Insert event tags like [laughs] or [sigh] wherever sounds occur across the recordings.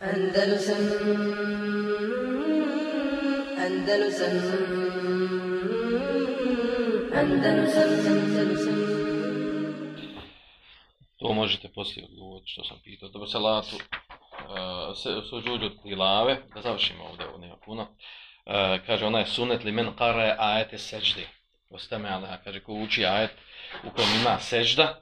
Andalusam Andalusam Andalusam Andalusam To možete poslije odgovoriti što sam pitao. Dobro, salatu, uh, se, suđuđu tilave, da završimo ovdje, ovo nema puno. Uh, kaže, ona je sunet li men kare ajete seđdi. Ostame, ali kaže, ko uči ajet u kojem ima sežda,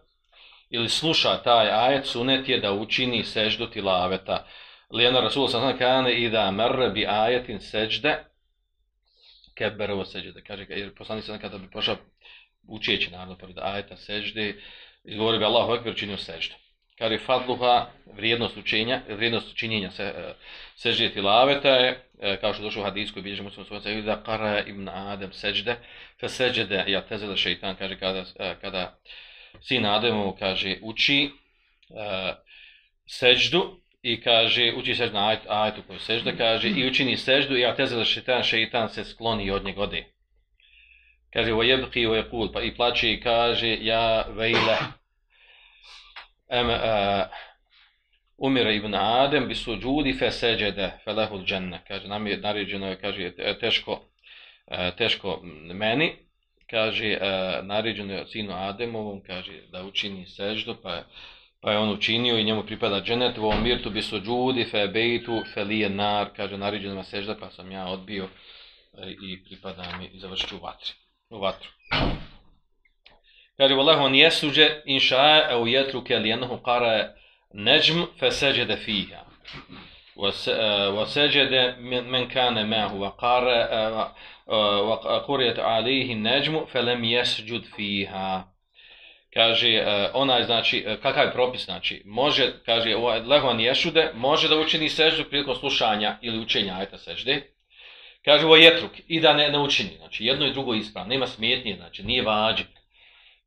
ili sluša taj ajet, sunet je da učini seždu tilaveta. Lijena Rasul sa znam kane i da merre bi ajetin seđde keberovo seđde. Kaže, jer poslanik sa kada bi pošao učeći, naravno, pored ajeta seđde, izgovorio bi Allahu ekber činio seždu. Kad je fadluha, vrijednost učenja, vrijednost učinjenja se, e, seđde tilaveta je, e, kao što došlo u hadijskoj bilježi muslim svojca, da kara ibn Adem seđde, fe seđde, ja tezele šeitan, kaže kada, e, kada sin Ademu, kaže, uči uh, i kaže, uči seždu na ajet, ajetu koju sežda, kaže, i učini seždu, i ja tezele šeitan, šeitan se skloni od njegode. Kaže, o jebki, o jekul, pa i plaće i kaže, ja vejle, em, uh, umire ibn Adem, bi su džudi fe seđede, fe lehul dženne. Kaže, nam je naređeno, kaže, teško, e, teško meni, kaže, uh, naređeno je sinu Ademovom, kaže, da učini seždu, pa pa je on učinio i njemu pripada dženet, vo mirtu bi su džudi, fe bejtu, fe lije nar, kaže, naređeno je sežda, pa sam ja odbio e, i pripada mi i završit u vatri u vatru. Kaže, Wallahu on jesuđe, inša e u jetru ke li jednohu kara neđm fe seđede fiha. Wa e, seđede men kane mehu wa kara e, wa kurijet alihi neđmu fe lem jesđud fiha. Kaže, e, onaj, znači, e, kakav je propis, znači, može, kaže, lehvan Ješude, može da učini seždu prilikom slušanja ili učenja ajta sežde, Kaže ovo jetruk i da ne, ne učini. Znači jedno i drugo ispravno. Nema smetnje, znači nije vađib.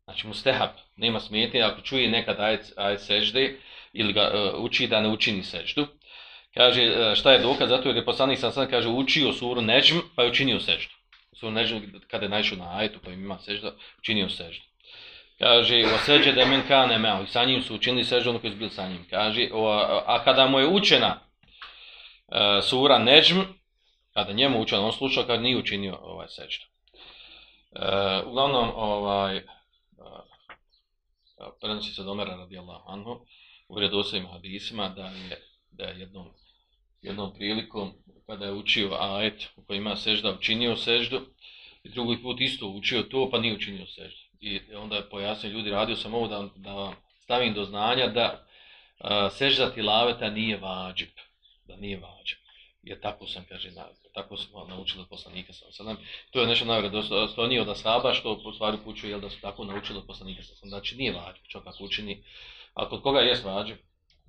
Znači mustehab nema smetnje. Ako čuje nekad ajet, ajet sežde ili ga uh, uči da ne učini seždu. Kaže šta je dokaz? Zato jer je poslanik sam sam kaže učio suru neđm pa je učinio seždu. Suru neđm kada je naišao na ajetu pa ima sežda, učinio seždu. Kaže, o seđe da men kane meo, i sa njim su učinili seđe ono koji je bili sa njim. Kaže, o, a, kada mu je učena e, sura neđm, kada njemu učena, on slušao kad nije učinio ovaj sećda. E, uglavnom, ovaj, e, prenosi se domera radi Allah anhu, u vredosovim hadisima, da je, da je jednom, jednom prilikom, kada je učio ajet u kojima ima sežda, učinio seždu, i drugi put isto učio to, pa nije učinio seždu. I onda je pojasnio ljudi, radio sam ovo da, da stavim do znanja da a, sežda tilaveta nije vađib, da nije vađib. Jer tako sam, kaže, na, tako smo naučili od poslanika sa osadom. To je nešto najvredostojnije od Asaba, što po stvari pućuje, jel da su tako naučili od poslanika sa osadom. Znači nije vađu, čo kako učini. A kod koga jest vađu?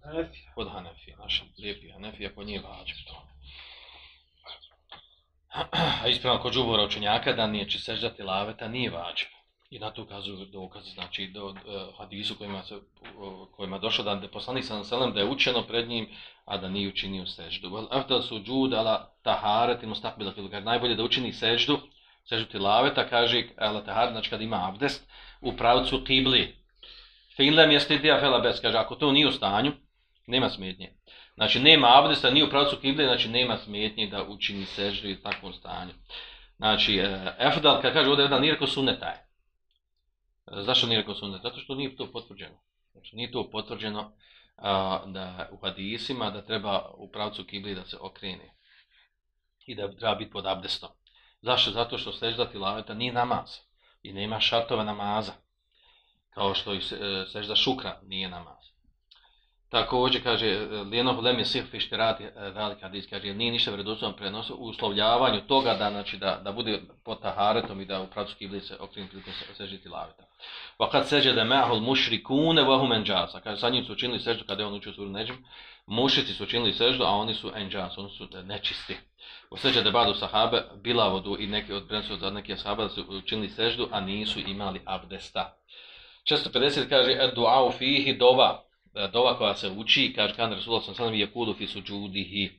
Hanefija. Kod Hanefija, naša lijepi Hanefija, kod nije vađu to. A ispravno kod džubora učenjaka da nije će seždati laveta, nije vađu. I na to ukazuju dokaz, znači do uh, hadisu kojima se uh, kojima došlo da je poslanik sallallahu alejhi ve sellem da je učeno pred njim, a da nije učinio seždu. Vel afdal sujud ala taharat mustaqbil filu. Kaže, najbolje da učini seždu, seždu tilaveta kaže ala tahar, znači kad ima abdest u pravcu kibli. Fin lam yastidia fela bez, kaže ako to nije u stanju, nema smetnje. Znači nema abdesta ni u pravcu kibli, znači nema smetnje da učini seždu u takvom stanju. Znači, e, afdal kad kaže ovdje jedan nije rekao sunnetaj. Zašto nije rekao sunnet? Zato što nije to potvrđeno. Znači nije to potvrđeno a, da u hadisima da treba u pravcu kibli da se okrene i da treba biti pod abdestom. Zašto? Zato što sežda tilaveta nije namaz i nema šartova namaza. Kao što i e, sežda šukra nije namaz. Također kaže, eh, Lijenov lem je sih fišterati eh, velika hadis, kaže, nije ništa vredostavno prenosio u uslovljavanju toga da, znači, da, da bude pod taharetom i da u pravcu kibli se okrenu prilikom se, sežiti lavita. Va kad seže da mehul mušri kune vahu menđasa, kaže, sa njim su učinili seždu kada je on učio suru neđim, mušici su učinili seždu, a oni su enđas, oni su eh, nečisti. U seže da badu sahabe, bila vodu i neki od prenosu od neki sahabe su učinili seždu, a nisu imali abdesta. 650 kaže, du'a fihi dova, dova koja se uči, kaže kan Rasulullah sallallahu alejhi ve sellem yekulu fi sujudihi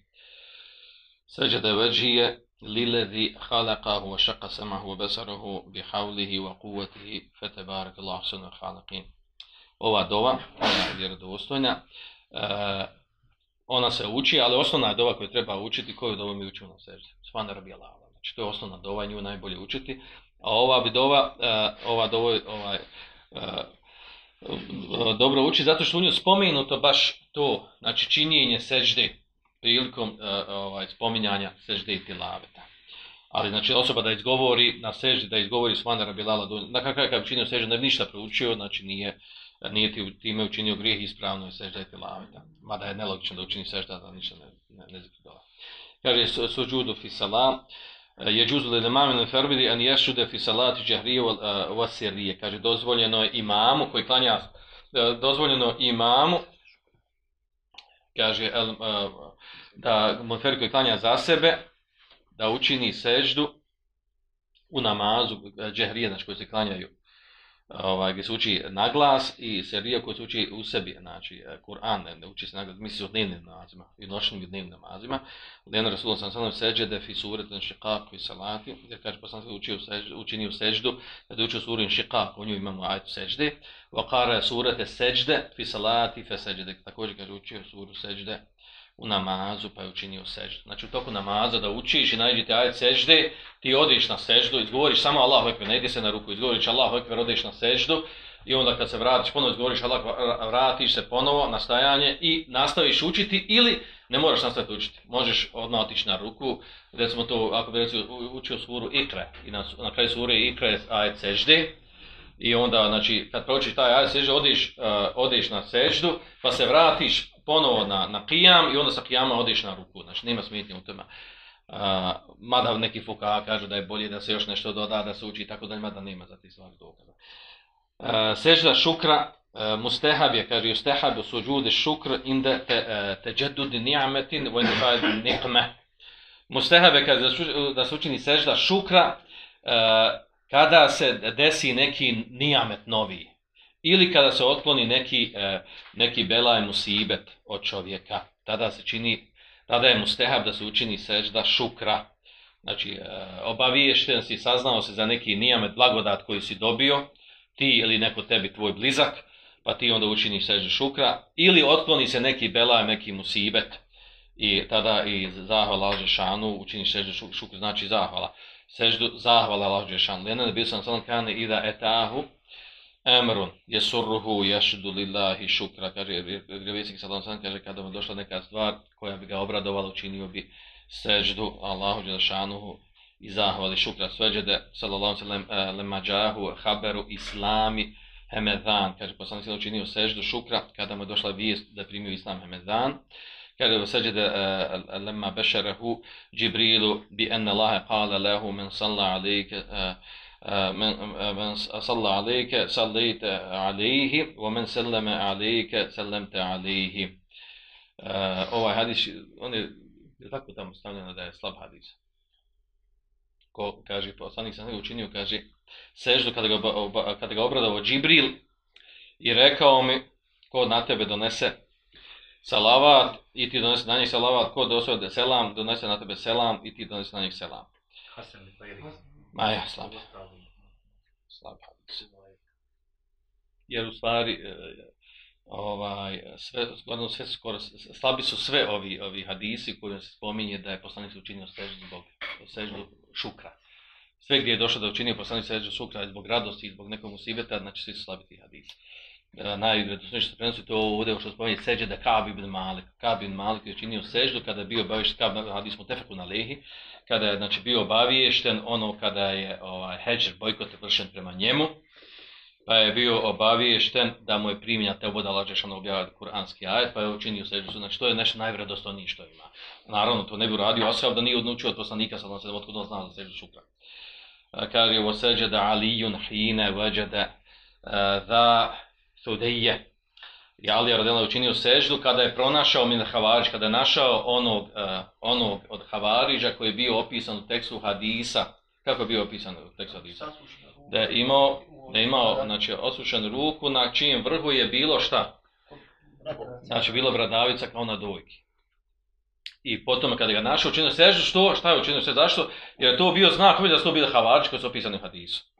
sajada wajhihi lilladhi khalaqahu wa shaqqa samahu wa basarahu bi hawlihi wa quwwatihi fatabarakallahu ahsanul khaliqin ova dova ona je vjerodostojna e, ona se uči, ali osnovna je dova koju treba učiti, koju dovu mi učimo na seždi. Svana rabi Znači, to je osnovna dova, nju najbolje učiti. A ova bi dova, e, ova dova, ovaj, uh, Eh, dobro uči, zato što u nju spomenuto baš to, znači činjenje sežde prilikom uh, ovaj, spominjanja sežde i tilaveta. Ali znači osoba da izgovori na seždi, da izgovori Svana bilala Allah, na kakav kakav činio sežde, ne bi ništa proučio, znači nije, nije ti time učinio grijeh ispravno je sežda i tilaveta. Mada je nelogično da učini sežda, da ništa ne, ne, ne zbog Kaže, suđudu fi salam, je džuzu li nemam ferbidi, an ješude fi salati džahrije eh, u. Kaže, dozvoljeno je imamu koji klanja, eh, dozvoljeno imamu, kaže, eh, da monfer koji klanja za sebe, da učini seždu u namazu džahrije, znači koji se klanjaju ovaj, gdje se uči na glas i serija koja se uči u sebi, znači e, Kur'an, ne, ne uči se na glas, misli o dnevnim namazima i noćnim i dnevnim namazima. Lena Rasulullah sam sam seđe da fi suret na šikaku i salati, jer kaže pa sam se učio seždu, učini u seždu, je učio surin šikaku, u nju imamo ajtu sežde, wa qara surete seđde fi salati fe seđde, također kaže učio suru seđde u namazu pa je učinio seždu. Znači u toku namaza da učiš i nađete ajet sežde, ti odiš na seždu, izgovoriš samo Allahu ekber, ne ide se na ruku, izgovoriš Allahu ekber, odiš na seždu i onda kad se vratiš ponovo izgovoriš Allahu vratiš se ponovo na stajanje i nastaviš učiti ili ne moraš nastaviti učiti. Možeš odmah otići na ruku, recimo to ako bi recimo učio suru Ikre i na, na kraju sure Ikre ajet sežde, I onda, znači, kad pročiš taj ajet sežde, odiš, uh, eh, odiš na seždu, pa se vratiš ponovo na, na kijam i onda sa kijama odiš na ruku. Znači, nema smetnje u tome. Uh, mada neki fuka kažu da je bolje da se još nešto doda, da se uči tako da ima da nema za ti svak dokaza. Uh, sežda šukra, uh, mustehab je, kaže, ustehab u suđude šukr inde te, e, uh, te džedudi ni'ametin u enifaj nikme. Mustehab je, kaže, da se učini sežda šukra uh, kada se desi neki nijamet noviji ili kada se otkloni neki, e, neki belaj musibet od čovjeka, tada se čini, tada je mustehab da se učini sežda šukra. Znači, e, obaviješten si, saznao se za neki nijamet blagodat koji si dobio, ti ili neko tebi tvoj blizak, pa ti onda učini sežda šukra, ili otkloni se neki belaj, neki musibet, i tada i zahvala Alže Šanu učini sežda šukra, znači zahvala. Seždu zahvala Alže Šanu. Lena bio sam sam kane i da etahu, Emrun, jesurruhu, ješudu lillahi, šukra, kaže, Grevisik sallam San kaže, kada mu došla neka stvar koja bi ga obradovala, učinio bi seđdu Allahu Đelešanuhu i zahvali šukra sveđede, sallallahu sallam, eh, lemađahu, haberu, islami, hemedan, kaže, poslanik sallam učinio seđdu šukra, kada mu došla vijest da primio islam hemedan, kaže, seđede, eh, lemma bešerehu, Džibrilu, bi enne lahe kale lehu, men salla alike, uh, eh, من من صلى عليك صليت عليه ومن سلم عليك سلمت عليه ovaj hadis on je je tako tamo stavljeno da je slab hadis ko kaže poslanik sam učinio kaže seždu kada ga oba, kada ga obradao Džibril i rekao mi ko na tebe donese salavat i ti donese na njih salavat ko donese selam donese na tebe selam i ti donese na njih selam Hasan Ma ja, slab. Slab hadis. Jer u stvari, e, e, ovaj, sve, gledano, sve skoro, slabi su sve ovi, ovi hadisi koji se spominje da je poslanik učinio seždu zbog seždu šukra. Sve gdje je došlo da učinio poslanik seždu šukra zbog radosti i zbog nekog musibeta, znači svi su slabi ti hadisi. E, što prenosi to ovdje što spominje seđe da Kab ibn Malik. Kab ibn Malik je činio seždu kada je bio obaviješten, Kab radi smo tefeku na lehi, kada je znači, bio obaviješten ono kada je ovaj, heđer bojkot vršen prema njemu, pa je bio obaviješten da mu je primjenja te oboda lađešano objavati kuranski ajet, pa je učinio seždu. Znači to je nešto najvredostojnije što ima. Naravno, to ne bi uradio osvav da nije odnučio od poslanika, sad on se otkud on znao za seždu šukra. E, kaže, ovo seđe da alijun hine da Sudeje. I Ali je radila učinio seždu kada je pronašao min Havarić, kada je našao onog, uh, onog od Havariđa koji je bio opisan u tekstu Hadisa. Kako je bio opisan u tekstu Hadisa? Da je imao, da je imao znači, osušen ruku na čijem vrhu je bilo šta? Znači, bilo bradavica kao na dojki. I potom kada ga našao učinio seždu, što? Šta je učinio seždu? Zašto? Jer je to bio znak da su to bili Havarić koji su opisani u Hadisu.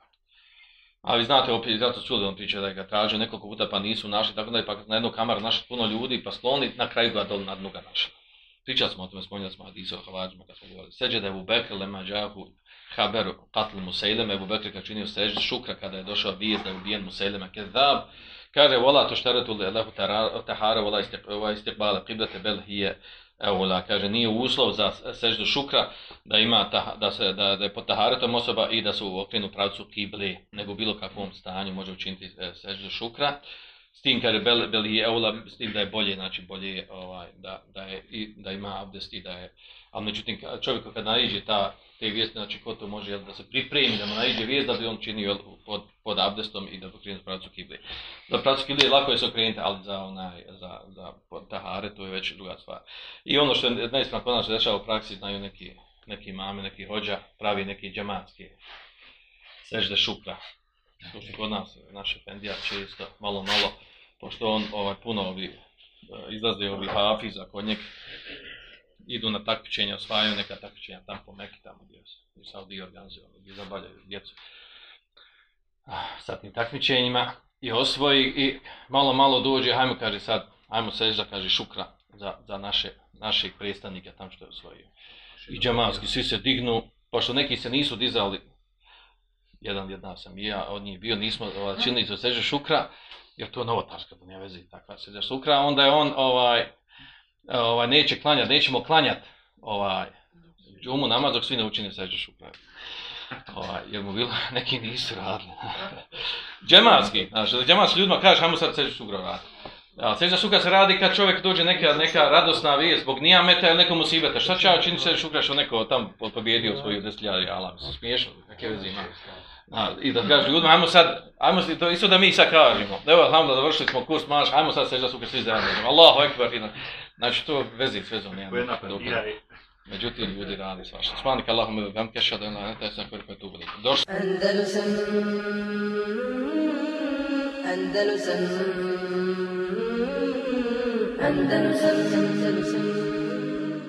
A vi znate, opet, zato čuli on priča da ga traže nekoliko puta pa nisu našli, tako da je pa na jednu kamaru našli puno ljudi, pa sloni, na kraju ga dol na dnu ga našli. Pričali smo o tome, spominjali smo Hadisa o Havadžima, kad smo govorili. Seđe da je Ebu Bekr, lema džahu, Haber, katl Museileme, Ebu Bekr kad činio seđe šukra kada je došao vijest da je ubijen Museileme, kezab, kaže, vola to šteretu lehu tahara, vola istebale, qiblete bel hije, evo da kaže nije uslov za seždu šukra da ima ta, da se da, da je pod taharetom osoba i da se u okrenu pravcu kibli nego bilo kakvom stanju može učiniti e, seždu šukra. S tim kaže bel bel je eula s tim da je bolje znači bolje ovaj da da je i da ima abdest i da je al međutim čovjek kad naiđe ta te vijesti, znači ko to može jel, da se pripremi, da mu naiđe vijest da bi on činio jel, pod, pod abdestom i da bi krenuo pravcu kibli. Za pravcu kibli lako je se okrenuti, ali za, onaj, za, za tahare to je već druga stvar. I ono što je neispravno kod nas dešava u praksi, znaju neki, neki mame, neki hođa, pravi neki džematski sežde šukra. To su kod nas, naše pendija često, malo malo, pošto on ovaj, puno ovih e, izlaze ovih hafiza kod njega, idu na takmičenja, osvajaju neka takmičenja tamo po Meki, tamo gdje su u Saudi organizuju, gdje zabavljaju djecu ah, sa tim takmičenjima i osvoji i malo malo dođe, hajmo kaže sad, hajmo sežda, kaže šukra za, za naše, naših predstavnika tamo što je osvojio. I džamanski, svi se dignu, pošto neki se nisu dizali, jedan jedna sam i ja, od njih bio, nismo ovaj, činili se sežda šukra, jer to je novotarska, to nije vezi, takva sežda šukra, onda je on, ovaj, E, ovaj, neće klanjati, nećemo klanjati ovaj, džumu namaz dok svi ne učine seđu u. Ovaj, jer mu bilo, [laughs] neki nisu radili. [laughs] džematski, znači, džematski ljudima kaže, hajmo sad seđu u raditi. Ja, seđa šukra se radi kad čovjek dođe neka, neka radosna vijest zbog nijameta ili nekom usibeta. Šta će ja činiti šukra što neko tam pobjedio svoju desljadu, jala? mislim, smiješno, kakve veze ima. A, I da kaže ljudima, ajmo sad, ajmo to isto da mi sad kažemo. Evo, da završili smo kurs maš, ajmo sad seđa šukra svi zajedno. Allahu ekber, Znači to vezi s vezom nema. Međutim, ljudi radi svašta. Smanik Allahum ili vam keša da je na taj sam koji tu bili. Došli. Andalusam, Andalusam, Andalusam, Andalusam, Andalusam,